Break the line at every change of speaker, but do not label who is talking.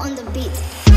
on the beat.